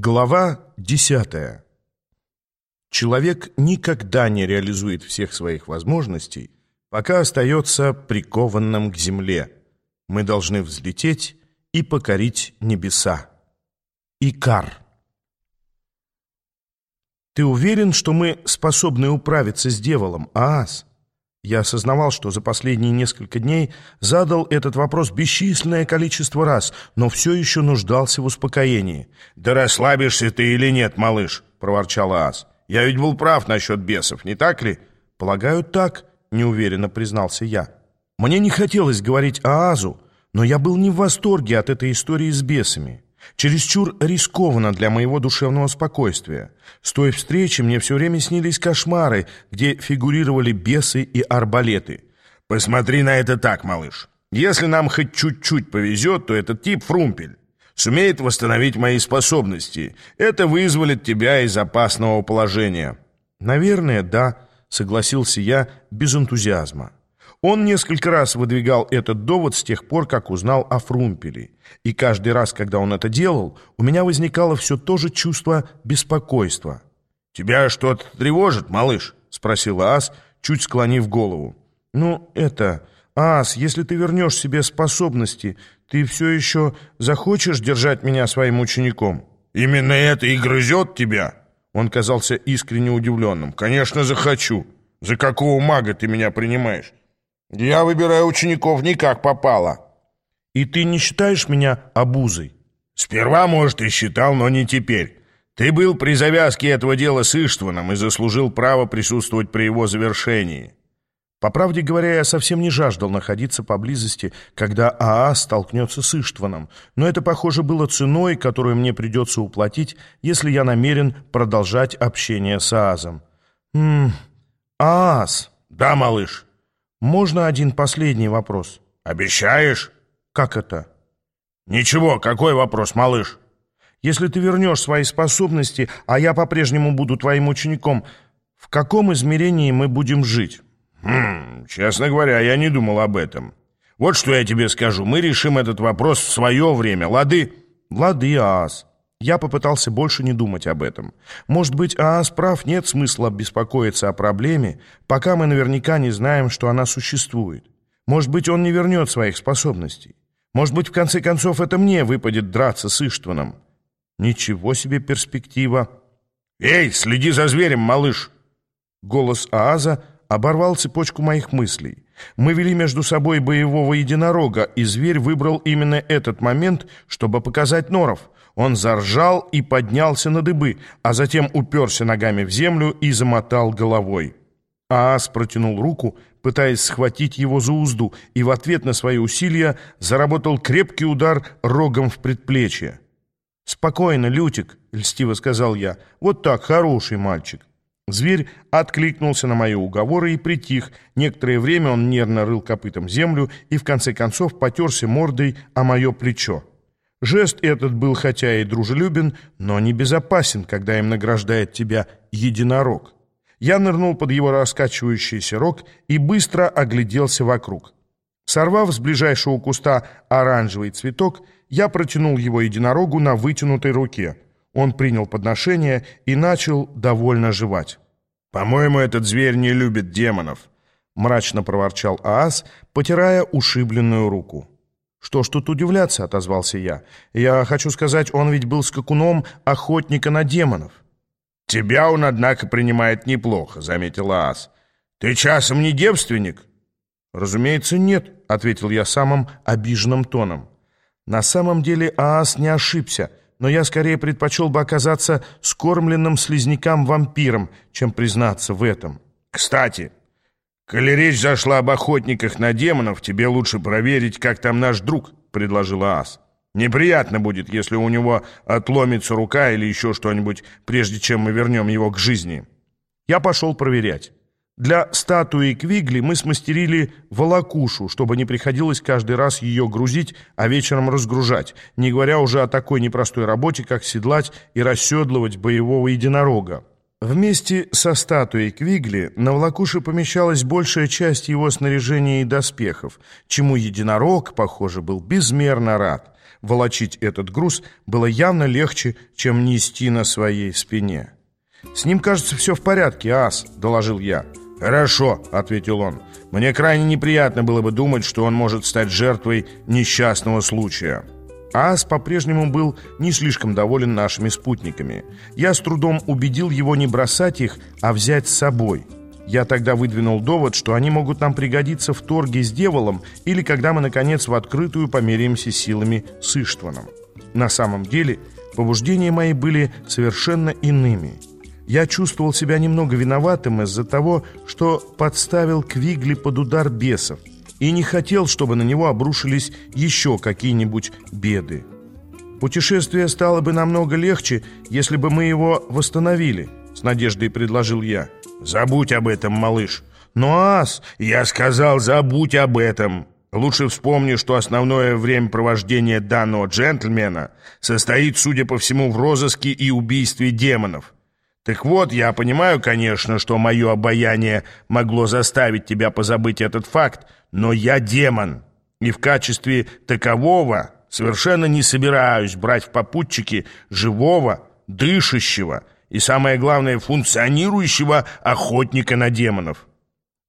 Глава 10. Человек никогда не реализует всех своих возможностей, пока остается прикованным к земле. Мы должны взлететь и покорить небеса. Икар. Ты уверен, что мы способны управиться с дьяволом, Аас? Я осознавал, что за последние несколько дней задал этот вопрос бесчисленное количество раз, но все еще нуждался в успокоении. «Да расслабишься ты или нет, малыш?» — проворчал Аас. «Я ведь был прав насчет бесов, не так ли?» «Полагаю, так», — неуверенно признался я. Мне не хотелось говорить Аазу, но я был не в восторге от этой истории с бесами. Чересчур рискованно для моего душевного спокойствия. С той встречи мне все время снились кошмары, где фигурировали бесы и арбалеты. «Посмотри на это так, малыш. Если нам хоть чуть-чуть повезет, то этот тип Фрумпель сумеет восстановить мои способности. Это вызволит тебя из опасного положения». «Наверное, да», — согласился я без энтузиазма. Он несколько раз выдвигал этот довод с тех пор, как узнал о Фрумпеле. И каждый раз, когда он это делал, у меня возникало все то же чувство беспокойства. «Тебя что-то тревожит, малыш?» — спросил Ас, чуть склонив голову. «Ну, это... Ас, если ты вернешь себе способности, ты все еще захочешь держать меня своим учеником?» «Именно это и грызет тебя?» Он казался искренне удивленным. «Конечно, захочу. За какого мага ты меня принимаешь? Я выбираю учеников не как попало. И ты не считаешь меня обузой? Сперва, может, и считал, но не теперь. Ты был при завязке этого дела с Иштваном и заслужил право присутствовать при его завершении. По правде говоря, я совсем не жаждал находиться поблизости, когда АА столкнется с Иштваном, но это, похоже, было ценой, которую мне придется уплатить, если я намерен продолжать общение с Аазом. «Ммм, Аас!» «Да, малыш!» «Можно один последний вопрос?» «Обещаешь?» «Как это?» «Ничего, какой вопрос, малыш?» «Если ты вернешь свои способности, а я по-прежнему буду твоим учеником, в каком измерении мы будем жить?» «Хм, честно говоря, я не думал об этом. Вот что я тебе скажу, мы решим этот вопрос в свое время, лады?» «Лады, Аас. Я попытался больше не думать об этом. Может быть, ААС прав, нет смысла беспокоиться о проблеме, пока мы наверняка не знаем, что она существует. Может быть, он не вернет своих способностей. Может быть, в конце концов, это мне выпадет драться с Иштваном. Ничего себе перспектива. «Эй, следи за зверем, малыш!» Голос Ааза оборвал цепочку моих мыслей. Мы вели между собой боевого единорога, и зверь выбрал именно этот момент, чтобы показать норов. Он заржал и поднялся на дыбы, а затем уперся ногами в землю и замотал головой. Аас протянул руку, пытаясь схватить его за узду, и в ответ на свои усилия заработал крепкий удар рогом в предплечье. «Спокойно, Лютик», — льстиво сказал я, — «вот так, хороший мальчик». Зверь откликнулся на мои уговоры и притих. Некоторое время он нервно рыл копытом землю и в конце концов потерся мордой о мое плечо. Жест этот был хотя и дружелюбен, но не безопасен, когда им награждает тебя единорог. Я нырнул под его раскачивающийся рог и быстро огляделся вокруг. Сорвав с ближайшего куста оранжевый цветок, я протянул его единорогу на вытянутой руке — он принял подношение и начал довольно жевать. «По-моему, этот зверь не любит демонов», — мрачно проворчал Аас, потирая ушибленную руку. «Что ж тут удивляться?» — отозвался я. «Я хочу сказать, он ведь был скакуном охотника на демонов». «Тебя он, однако, принимает неплохо», — заметил Аас. «Ты часом не девственник?» «Разумеется, нет», — ответил я самым обиженным тоном. На самом деле Аас не ошибся — но я скорее предпочел бы оказаться скормленным слизнякам-вампиром, чем признаться в этом. Кстати, коли речь зашла об охотниках на демонов, тебе лучше проверить, как там наш друг, — предложила Ас. Неприятно будет, если у него отломится рука или еще что-нибудь, прежде чем мы вернем его к жизни. Я пошел проверять. Для статуи Квигли мы смастерили волокушу, чтобы не приходилось каждый раз ее грузить, а вечером разгружать, не говоря уже о такой непростой работе, как седлать и расседлывать боевого единорога. Вместе со статуей Квигли на волокуше помещалась большая часть его снаряжения и доспехов, чему единорог, похоже, был безмерно рад. волочить этот груз было явно легче, чем нести на своей спине. «С ним, кажется, все в порядке, ас», — доложил я. «Хорошо», — ответил он. «Мне крайне неприятно было бы думать, что он может стать жертвой несчастного случая». Аас по-прежнему был не слишком доволен нашими спутниками. Я с трудом убедил его не бросать их, а взять с собой. Я тогда выдвинул довод, что они могут нам пригодиться в торге с дьяволом или когда мы, наконец, в открытую померяемся силами с Иштваном. На самом деле, побуждения мои были совершенно иными. Я чувствовал себя немного виноватым из-за того, что подставил Квигли под удар бесов, и не хотел, чтобы на него обрушились еще какие-нибудь беды. Путешествие стало бы намного легче, если бы мы его восстановили, с надеждой предложил я. Забудь об этом, малыш. Но ас, я сказал, забудь об этом. Лучше вспомни, что основное времяпровождение данного джентльмена состоит, судя по всему, в розыске и убийстве демонов. Так вот, я понимаю, конечно, что мое обаяние могло заставить тебя позабыть этот факт, но я демон, и в качестве такового совершенно не собираюсь брать в попутчики живого, дышащего и, самое главное, функционирующего охотника на демонов.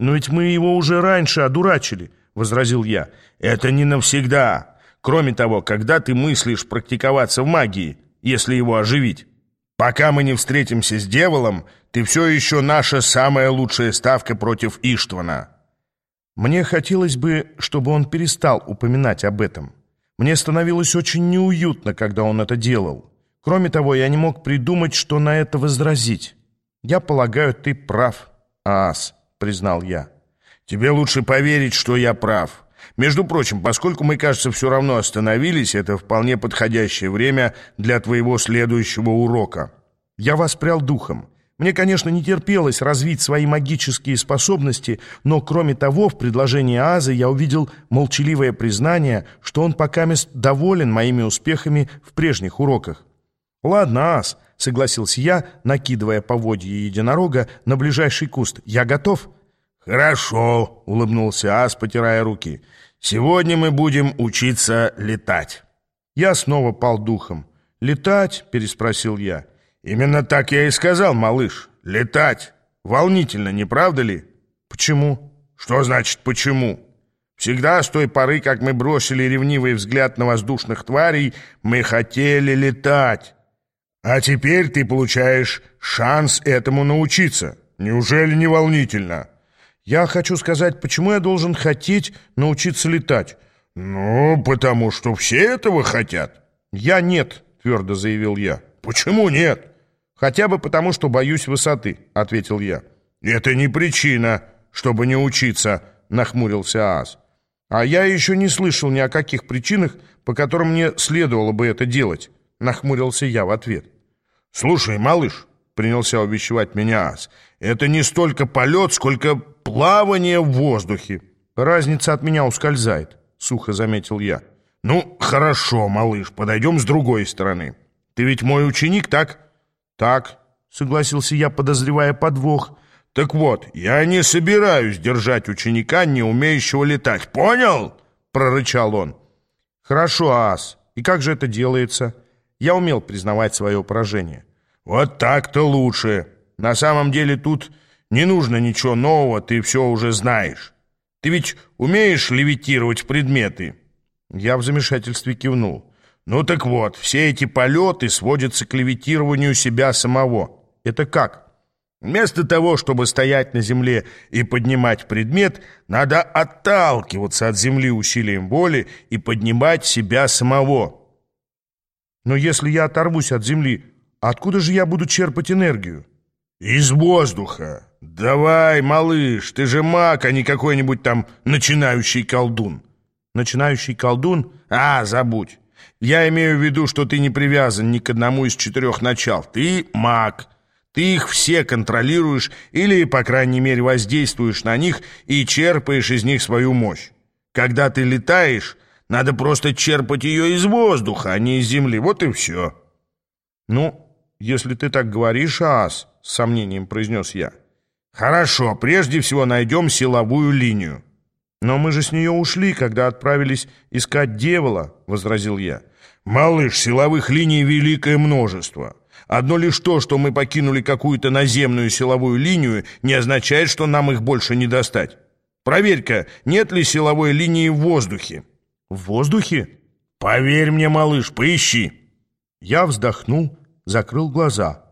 «Но ведь мы его уже раньше одурачили», — возразил я. «Это не навсегда. Кроме того, когда ты мыслишь практиковаться в магии, если его оживить?» Пока мы не встретимся с дьяволом, ты все еще наша самая лучшая ставка против Иштвана». Мне хотелось бы, чтобы он перестал упоминать об этом. Мне становилось очень неуютно, когда он это делал. Кроме того, я не мог придумать, что на это возразить. «Я полагаю, ты прав, Аас», — признал я. «Тебе лучше поверить, что я прав. Между прочим, поскольку мы, кажется, все равно остановились, это вполне подходящее время для твоего следующего урока. Я воспрял духом. Мне, конечно, не терпелось развить свои магические способности, но, кроме того, в предложении Азы я увидел молчаливое признание, что он пока мест доволен моими успехами в прежних уроках. «Ладно, Аз», — согласился я, накидывая поводья единорога на ближайший куст. «Я готов». «Хорошо», — улыбнулся Ас, потирая руки. «Сегодня мы будем учиться летать». Я снова пал духом. «Летать?» — переспросил я. «Именно так я и сказал, малыш. Летать. Волнительно, не правда ли?» «Почему?» «Что значит «почему»?» Всегда с той поры, как мы бросили ревнивый взгляд на воздушных тварей, мы хотели летать. А теперь ты получаешь шанс этому научиться. Неужели не волнительно?» Я хочу сказать, почему я должен хотеть научиться летать? Ну, потому что все этого хотят. Я нет, твердо заявил я. Почему нет? Хотя бы потому, что боюсь высоты, ответил я. Это не причина, чтобы не учиться, нахмурился Аз. А я еще не слышал ни о каких причинах, по которым мне следовало бы это делать, нахмурился я в ответ. Слушай, малыш, принялся увещевать меня Аз, это не столько полет, сколько плавание в воздухе. Разница от меня ускользает, сухо заметил я. Ну, хорошо, малыш, подойдем с другой стороны. Ты ведь мой ученик, так? Так, согласился я, подозревая подвох. Так вот, я не собираюсь держать ученика, не умеющего летать. Понял? Прорычал он. Хорошо, Ас. И как же это делается? Я умел признавать свое поражение. Вот так-то лучше. На самом деле тут не нужно ничего нового, ты все уже знаешь. Ты ведь умеешь левитировать предметы?» Я в замешательстве кивнул. «Ну так вот, все эти полеты сводятся к левитированию себя самого. Это как?» Вместо того, чтобы стоять на земле и поднимать предмет, надо отталкиваться от земли усилием воли и поднимать себя самого. Но если я оторвусь от земли, откуда же я буду черпать энергию? «Из воздуха. Давай, малыш, ты же маг, а не какой-нибудь там начинающий колдун». «Начинающий колдун? А, забудь. Я имею в виду, что ты не привязан ни к одному из четырех начал. Ты маг. Ты их все контролируешь или, по крайней мере, воздействуешь на них и черпаешь из них свою мощь. Когда ты летаешь, надо просто черпать ее из воздуха, а не из земли. Вот и все». «Ну, если ты так говоришь, Ас...» с сомнением произнес я. «Хорошо, прежде всего найдем силовую линию». «Но мы же с нее ушли, когда отправились искать дьявола», — возразил я. «Малыш, силовых линий великое множество. Одно лишь то, что мы покинули какую-то наземную силовую линию, не означает, что нам их больше не достать. Проверь-ка, нет ли силовой линии в воздухе». «В воздухе?» «Поверь мне, малыш, поищи». Я вздохнул, закрыл глаза.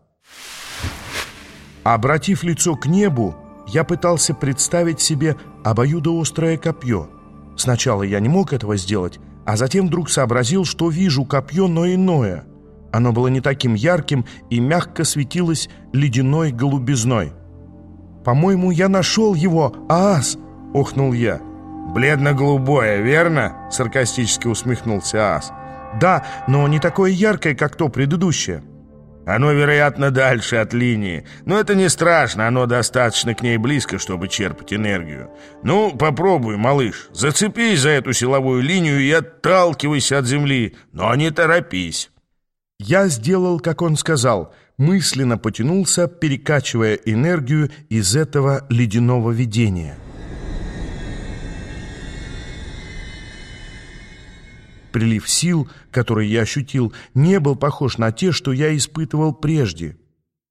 Обратив лицо к небу, я пытался представить себе обоюдоострое копье. Сначала я не мог этого сделать, а затем вдруг сообразил, что вижу копье, но иное. Оно было не таким ярким и мягко светилось ледяной голубизной. «По-моему, я нашел его, Аас!» — охнул я. «Бледно-голубое, верно?» — саркастически усмехнулся Аас. «Да, но не такое яркое, как то предыдущее». Оно, вероятно, дальше от линии. Но это не страшно, оно достаточно к ней близко, чтобы черпать энергию. Ну, попробуй, малыш. Зацепись за эту силовую линию и отталкивайся от земли, но не торопись. Я сделал, как он сказал, мысленно потянулся, перекачивая энергию из этого ледяного видения. Прилив сил, который я ощутил, не был похож на те, что я испытывал прежде.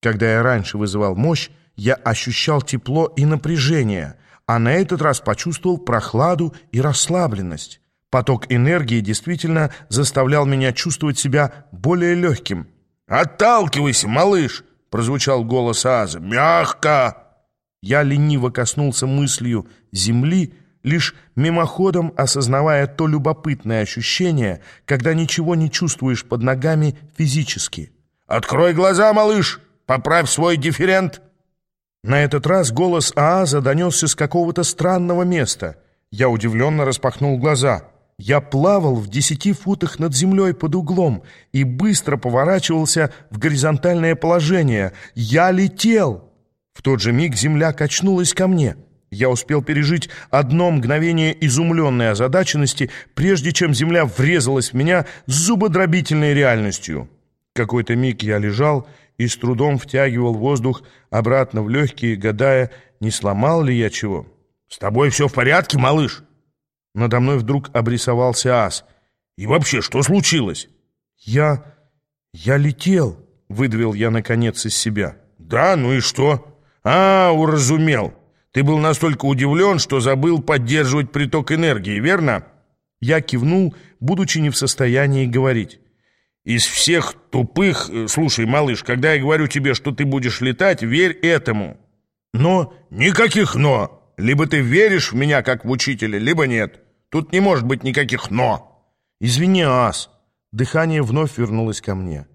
Когда я раньше вызывал мощь, я ощущал тепло и напряжение, а на этот раз почувствовал прохладу и расслабленность. Поток энергии действительно заставлял меня чувствовать себя более легким. «Отталкивайся, малыш!» — прозвучал голос Аза. «Мягко!» Я лениво коснулся мыслью земли, лишь мимоходом осознавая то любопытное ощущение, когда ничего не чувствуешь под ногами физически. «Открой глаза, малыш! Поправь свой дифферент!» На этот раз голос Ааза донесся с какого-то странного места. Я удивленно распахнул глаза. Я плавал в десяти футах над землей под углом и быстро поворачивался в горизонтальное положение. Я летел! В тот же миг земля качнулась ко мне — я успел пережить одно мгновение изумленной озадаченности, прежде чем земля врезалась в меня с зубодробительной реальностью. Какой-то миг я лежал и с трудом втягивал воздух обратно в легкие, гадая, не сломал ли я чего. «С тобой все в порядке, малыш?» Надо мной вдруг обрисовался ас. «И вообще, что случилось?» «Я... я летел», — выдавил я наконец из себя. «Да, ну и что?» «А, уразумел. Ты был настолько удивлен, что забыл поддерживать приток энергии, верно?» Я кивнул, будучи не в состоянии говорить. «Из всех тупых... Э, слушай, малыш, когда я говорю тебе, что ты будешь летать, верь этому». «Но...» «Никаких «но». Либо ты веришь в меня, как в учителя, либо нет. Тут не может быть никаких «но». «Извини, Ас». Дыхание вновь вернулось ко мне.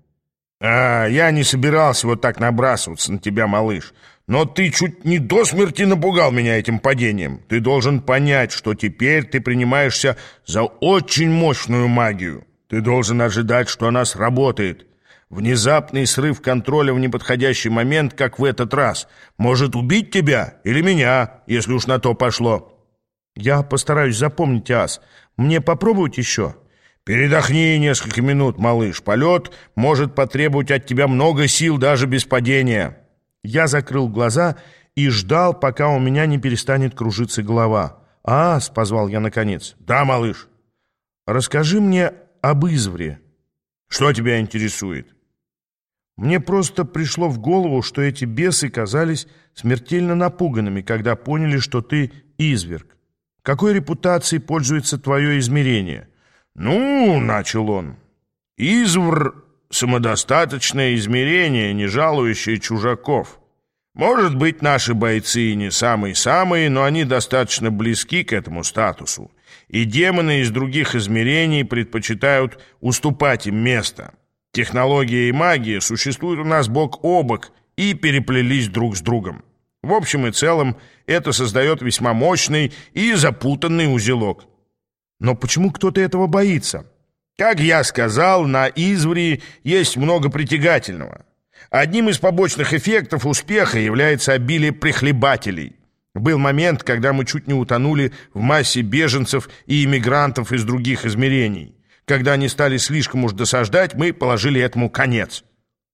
«А, я не собирался вот так набрасываться на тебя, малыш. Но ты чуть не до смерти напугал меня этим падением. Ты должен понять, что теперь ты принимаешься за очень мощную магию. Ты должен ожидать, что она сработает. Внезапный срыв контроля в неподходящий момент, как в этот раз, может убить тебя или меня, если уж на то пошло. Я постараюсь запомнить, Ас. Мне попробовать еще?» «Передохни несколько минут, малыш. Полет может потребовать от тебя много сил даже без падения». Я закрыл глаза и ждал, пока у меня не перестанет кружиться голова. «Ас!» — позвал я наконец. «Да, малыш». «Расскажи мне об Извре». «Что тебя интересует?» Мне просто пришло в голову, что эти бесы казались смертельно напуганными, когда поняли, что ты изверг. Какой репутацией пользуется твое измерение? «Ну, — начал он, — Извр самодостаточное измерение, не жалующее чужаков. Может быть, наши бойцы не самые-самые, но они достаточно близки к этому статусу, и демоны из других измерений предпочитают уступать им место. Технология и магия существуют у нас бок о бок и переплелись друг с другом. В общем и целом, это создает весьма мощный и запутанный узелок. Но почему кто-то этого боится? Как я сказал, на Изври есть много притягательного. Одним из побочных эффектов успеха является обилие прихлебателей. Был момент, когда мы чуть не утонули в массе беженцев и иммигрантов из других измерений. Когда они стали слишком уж досаждать, мы положили этому конец.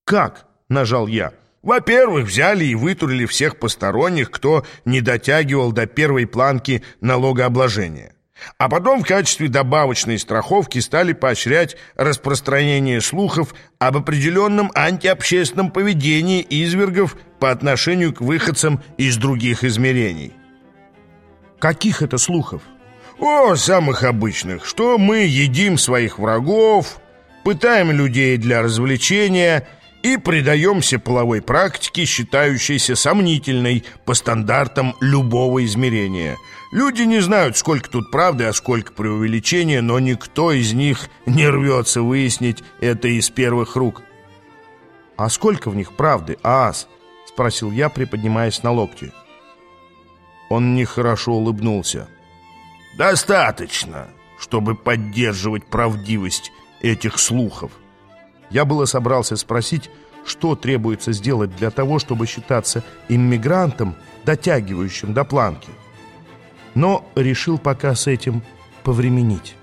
«Как?» — нажал я. Во-первых, взяли и вытурили всех посторонних, кто не дотягивал до первой планки налогообложения. А потом в качестве добавочной страховки стали поощрять распространение слухов об определенном антиобщественном поведении извергов по отношению к выходцам из других измерений. Каких это слухов? О, самых обычных, что мы едим своих врагов, пытаем людей для развлечения и предаемся половой практике, считающейся сомнительной по стандартам любого измерения. Люди не знают, сколько тут правды, а сколько преувеличения, но никто из них не рвется выяснить это из первых рук. «А сколько в них правды, Аас?» — спросил я, приподнимаясь на локти. Он нехорошо улыбнулся. «Достаточно, чтобы поддерживать правдивость этих слухов». Я было собрался спросить, что требуется сделать для того, чтобы считаться иммигрантом, дотягивающим до планки. Но решил пока с этим повременить.